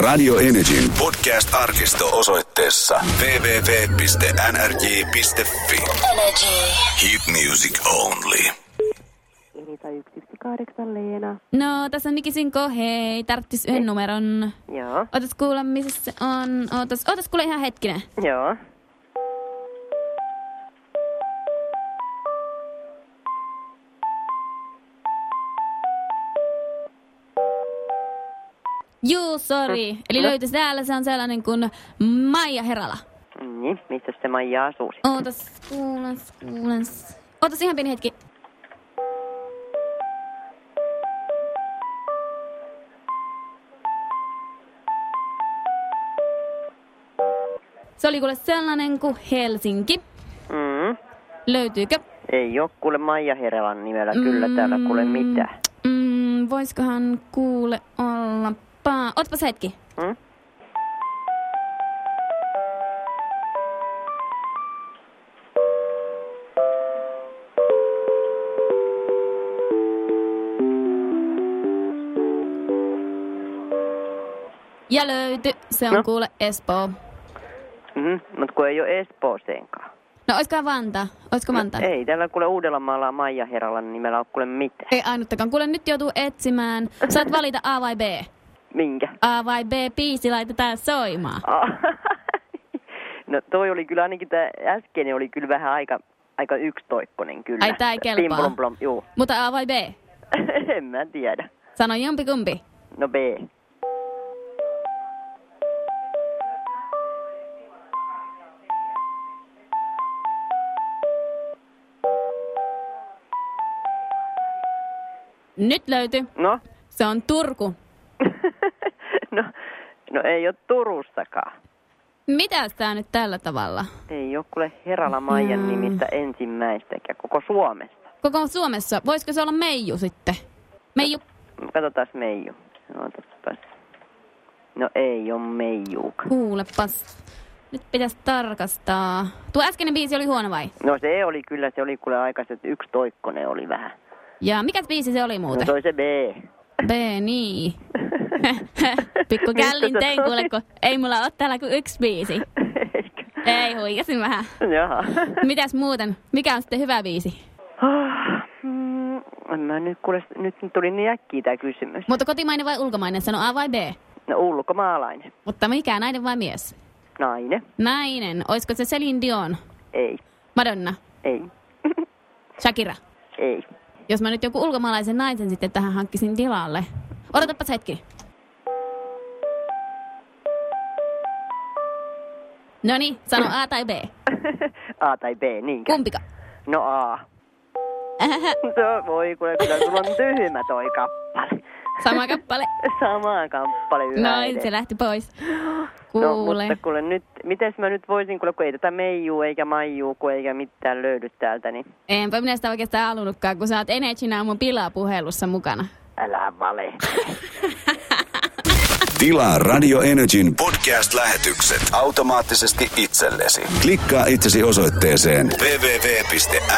Radio Energyn podcast-arkisto osoitteessa www.nrj.fi. Energy. Hit music only. Elisa 118 Leena. No, tässä on Niki Sinko, hei, tarttis yhden numeron. Joo, Otas kuulla, missä se on. Otas, otas kuule ihan hetkinen. joo. Juu, sorry. Eli löytyisi täällä, se on sellainen kuin Maija Herala. Niin, missä se Maija asuu? Ootas, kuules, kuules. Ootas ihan pieni hetki. Se oli kuule sellainen kuin Helsinki. Mm. Löytyykö? Ei oo kuule Maija Herelan nimellä kyllä täällä kuule mitään. Mm, voiskohan kuule olla... Pa- Ootpas hetki. Mm? Ja löyty. Se on No. kuule Espoo. Mm-hmm. Mutta kun ei ole Espooseenkaan. No oiskohan Vanta? Oisko Vanta? No, ei täällä kuule Uudellamaalla Maija Herelan nimellä ole kuule mitään. Ei ainuttakaan. Kuule nyt joutuu etsimään. Saat valita A vai B. Minkä? A vai B, biisi laitetaan soimaan. No toi oli kyllä ainakin tää äskeinen oli kyllä vähän aika, aika yksitoikkonen kyllä. Ai, tää ei kelpaa. Pim, plom, plom, juu. Mutta A vai B? en mä tiedä. Sano jompi kumpi. No B. Nyt löyty. No? Se on Turku. no, no ei ole Turussakaan. Mitäs tää nyt tällä tavalla? Ei ole kuule Herala Maijan Mm. nimistä ensimmäistäkään koko Suomessa. Koko Suomessa. Voisiko se olla Meiju sitten? Meiju. Katsotaan Meiju. Ootapas. No ei ole Meijuukaan. Kuulepas. Nyt pitäisi tarkastaa. Tuo äskeinen biisi oli huono vai? No se oli kyllä, se oli kuule aikaiset yksi toikkonen oli vähän. Ja mikä biisi se oli No muuten? toi se B. B, niin. Pikku källin Mistä se tein kuule, kun ei mulla ole täällä kuin yksi biisi. Eikö? Ei, huijasin vähän. Jaha. Mitäs muuten? Mikä on sitten hyvä biisi? Ah, mm, en mä nyt kuule, nyt tuli niin äkkiä tää kysymys. Mutta kotimainen vai ulkomainen? Sano A vai B? No ulkomaalainen. Mutta mikä, nainen vai mies? Nainen. Nainen. Oisko se Celine Dion? Ei. Madonna? Ei. Shakira? Ei. Jos mä nyt joku ulkomaalaisen naisen sitten tähän hankkisin tilalle. Odotapas hetki. No niin, sano A tai B. A tai B, niinkö? Kumpika? No A. No, voi kuule, kyllä sulla on tyhmä toi kappale. Sama kappale. Sama kappale yhä Noin, se lähti pois. No, Kuule. mutta kuule nyt, mites mä nyt voisin, kuule, kun ei tätä meijuu eikä maijuu, kun eikä mitään löydy täältä, niin Enpä minä sitä oikeastaan halunnutkaan, kun sä oot Energyn mun pilapuhelussa mukana. älä vale. Tilaa Radio Energyn podcast-lähetykset automaattisesti itsellesi. Klikkaa itsesi osoitteeseen www.nrj.fi.